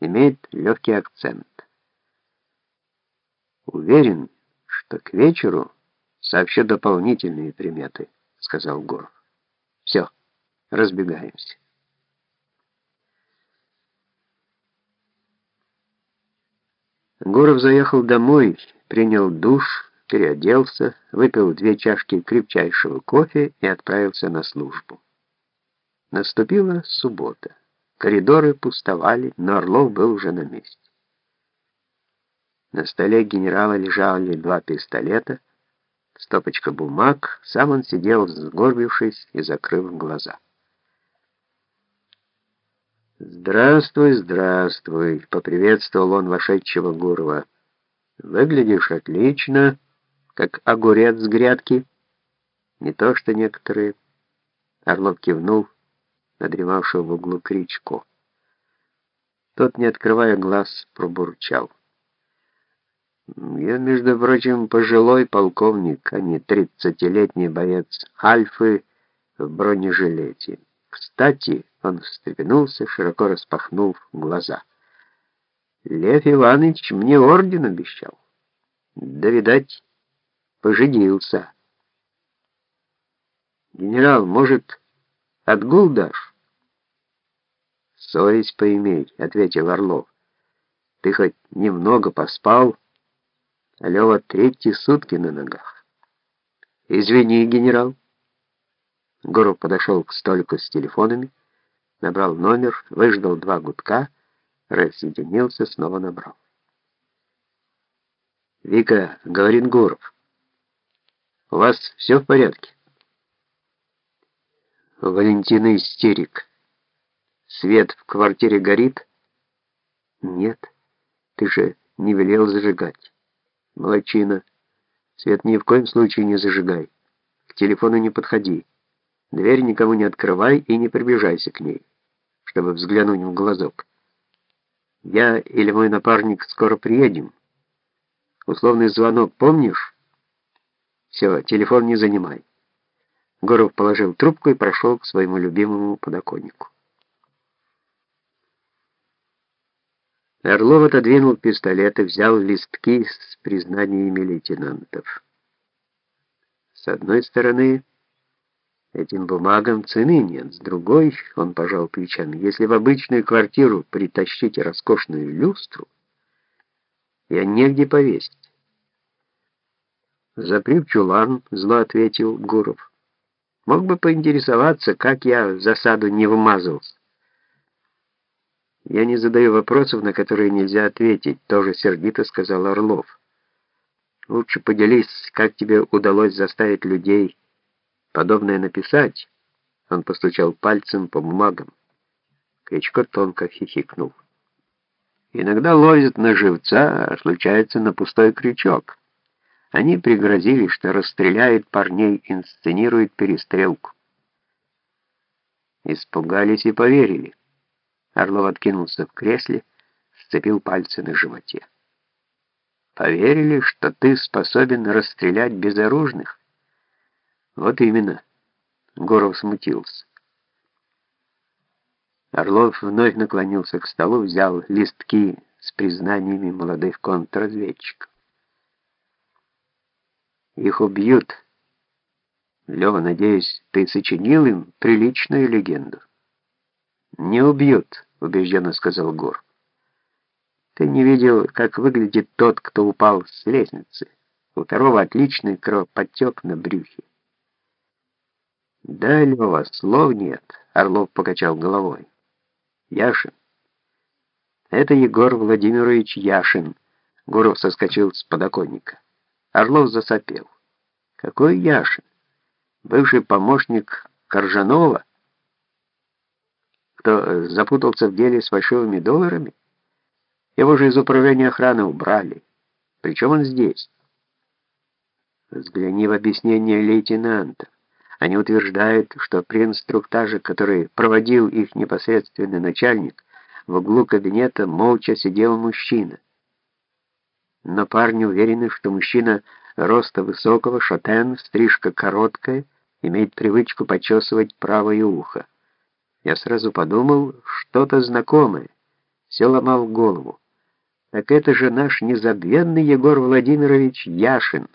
имеет легкий акцент. Уверен, что к вечеру сообщу дополнительные приметы, сказал Горов. Все, разбегаемся. Гуров заехал домой, принял душ, переоделся, выпил две чашки крепчайшего кофе и отправился на службу. Наступила суббота. Коридоры пустовали, но Орлов был уже на месте. На столе генерала лежали два пистолета, стопочка бумаг, сам он сидел, сгорбившись и закрыв глаза. «Здравствуй, здравствуй!» — поприветствовал он вошедшего Гурова. «Выглядишь отлично, как огурец с грядки. Не то что некоторые...» Орлов кивнул на дремавшего в углу Кричко. Тот, не открывая глаз, пробурчал. «Я, между прочим, пожилой полковник, а не тридцатилетний боец Альфы в бронежилете. Кстати...» Он встрепенулся, широко распахнув глаза. Лев Иванович мне орден обещал. Да, видать, пожидился. Генерал, может, отгул дашь? Совесть поимей, ответил Орлов. Ты хоть немного поспал, а Лева третьи сутки на ногах. Извини, генерал. Горов подошел к столику с телефонами, набрал номер, выждал два гудка, разъединился, снова набрал. «Вика, — говорит Гуров, — у вас все в порядке?» У Валентины истерик. Свет в квартире горит? Нет, ты же не велел зажигать. Молодчина. Свет ни в коем случае не зажигай. К телефону не подходи. Дверь никому не открывай и не приближайся к ней чтобы взглянуть в глазок. Я или мой напарник скоро приедем. Условный звонок помнишь? Все, телефон не занимай. Горов положил трубку и прошел к своему любимому подоконнику. Орлов отодвинул пистолет и взял листки с признаниями лейтенантов. С одной стороны, Этим бумагам цены нет. С другой, он пожал плечами, если в обычную квартиру притащите роскошную люстру, я негде повесить. Запри чулан, зло ответил Гуров. Мог бы поинтересоваться, как я в засаду не вмазался. Я не задаю вопросов, на которые нельзя ответить, тоже сердито сказал Орлов. Лучше поделись, как тебе удалось заставить людей подобное написать, он постучал пальцем по бумагам. Кричко тонко хихикнул. Иногда ловят на живца, а случается на пустой крючок. Они пригрозили, что расстреляют парней, инсценируют перестрелку. Испугались и поверили. Орлов откинулся в кресле, сцепил пальцы на животе. Поверили, что ты способен расстрелять безоружных? Вот именно. Горов смутился. Орлов вновь наклонился к столу, взял листки с признаниями молодых контрразведчиков. Их убьют. Лева, надеюсь, ты сочинил им приличную легенду. Не убьют, убежденно сказал Гор. Ты не видел, как выглядит тот, кто упал с лестницы. У второго отличный кровоподтек на брюхе. «Да, Лева, слов нет», — Орлов покачал головой. «Яшин». «Это Егор Владимирович Яшин», — Гуров соскочил с подоконника. Орлов засопел. «Какой Яшин? Бывший помощник Коржанова? Кто запутался в деле с фальшивыми долларами? Его же из управления охраны убрали. Причем он здесь?» «Взгляни в объяснение лейтенанта». Они утверждают, что при инструктаже, который проводил их непосредственный начальник, в углу кабинета молча сидел мужчина. Но парни уверены, что мужчина роста высокого, шатен, стрижка короткая, имеет привычку почесывать правое ухо. Я сразу подумал, что-то знакомое, все ломал голову. Так это же наш незабвенный Егор Владимирович Яшин.